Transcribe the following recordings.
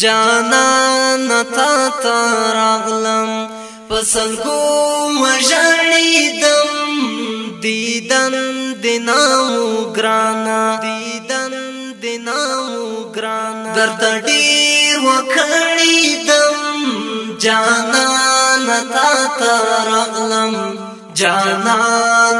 جانا نتا تراغلم پسلگو مجانی دم دیدن دناو گرانا دیدن دناو گرانا درد دیر وکڑی دم جانا نتا تراغلم جانا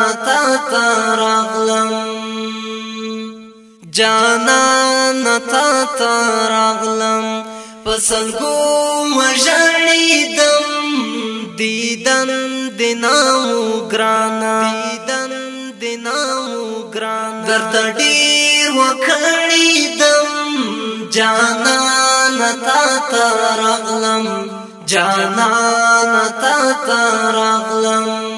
نتا تراغلم جانا نتا تراغلم پسلگو مجانی دم دیدن دناو گرانا دیدن دناو گرانا درد دیر وکڑی دم جانا نتا تراغلم جانا نتا تراغلم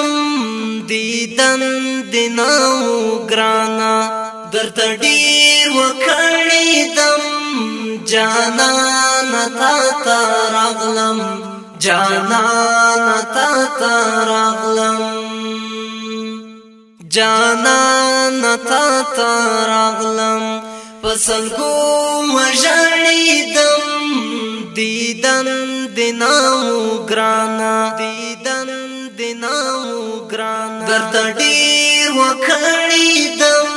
دیدن دینو گرانا درته ډیر وکړې دم جانا نتا تا راغلم جانا نتا تا راغلم جانا نتا تا راغلم پسل کو مژړې دم دیدن دینو گرانا دیدن دینو ګران درته ډیر وکړی دم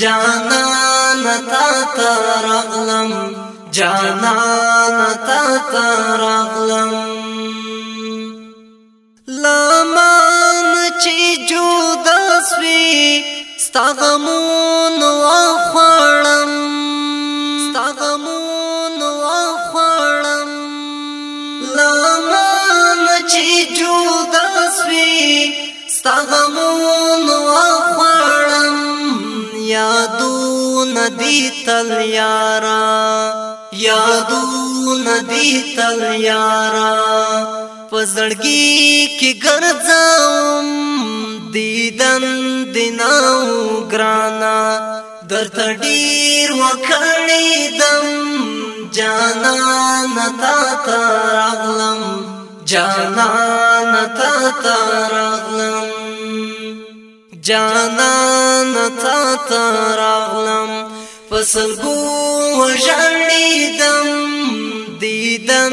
جانان تا ترغلم جانان تا ترغلم لمن چې جودا سوي ستغمو ستغمون وخوړم یادون دی تل یارا یادون دی تل یارا پزړګي کې ګرځم دیدن دیناو ګرانا درته ډیر وکړې دم جانا نتا ترغلم جانا نتا ترغلم جانا تا تراغلم فسلگو وجاڑیدم دیدن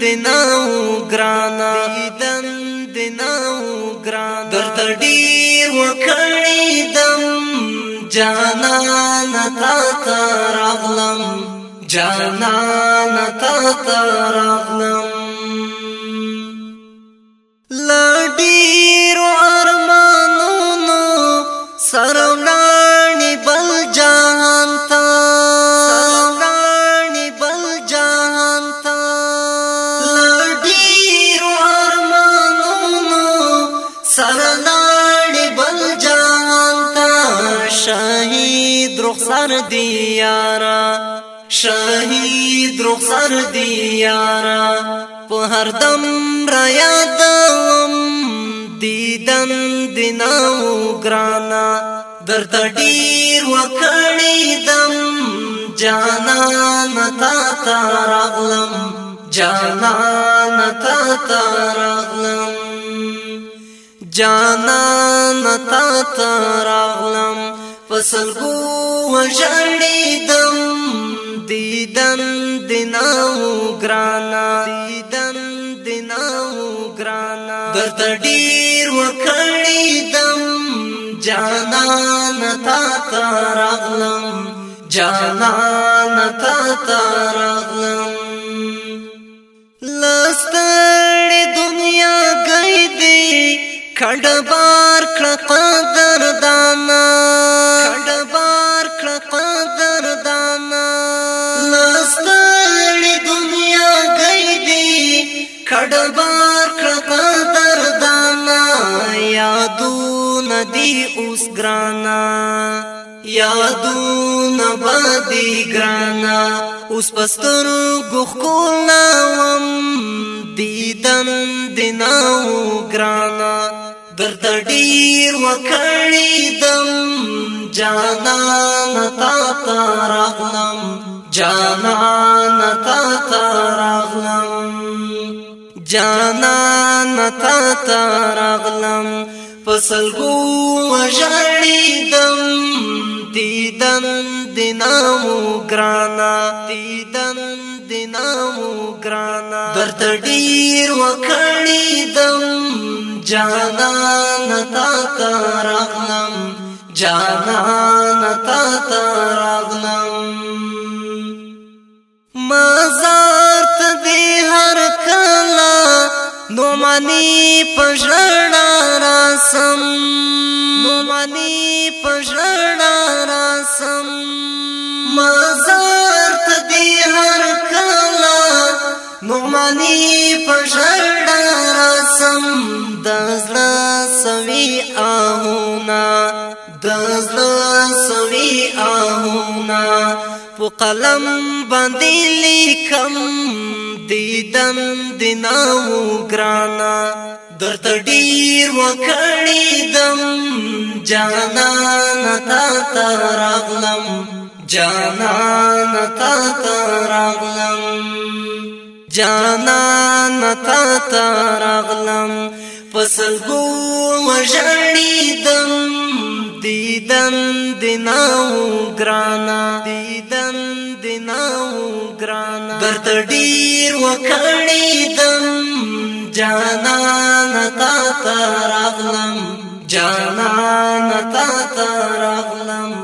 دناو گرانا دیدن دناو گرانا درد دیر وکڑیدم جانا تا تراغلم جانا تا تراغلم رخسار دی یارا شهید رخسار دی یارا په هر دم را یادم دیدن دیناو ګرانا درته ډیر وکړې دم جانان تا تا راغلم جانان تا تا راغلم جانان تا تا راغلم پسلګو وژړې دم دیدن دیناو ګرانا دیدن دیناو ګرانا درته ډیر وکړې دم جانان تا ترغلم جانان تا ترغلم لستړې دنیا گئی دی کړه بار کړه قدر دانا کړه بار کړه قدر دانا لاستړې دنیا گئی دی کړه بار کړه قدر دانا یادو ندی اوس ګرانا یادونه باندې ګرانا اوس پستر غخول نام دیدن دیناو ګرانا درته ډیر وکړی دم جانا تا ترغنم جانا تا ترغنم جانا تا ترغنم پسلګو وژړی دم دیدن دینامو گرانا دیدن دینامو گرانا درت ډیر وکړی دم جانا نتا ترغنم جانا نتا ترغنم نو مانی پژړا راسم نو مانی پژړا راسم مزار ته دی هر کلا نو مانی پژړا راسم دزړه سوي آهونا دزړه سوي آهونا په قلم باندې لیکم دیدن دیناو ګرانا درته ډیر وکړی دم جانا نتا ترغلم جانا نتا ترغلم جانا نتا ترغلم پسل ګو وژړی دم دیدن دیناو ګرانا دیدن دیناو برته ډیر وکړې دم جانان تا تا راغلم جانان تا تا راغلم